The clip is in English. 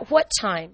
At what time?